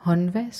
håndvask.